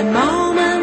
A moment.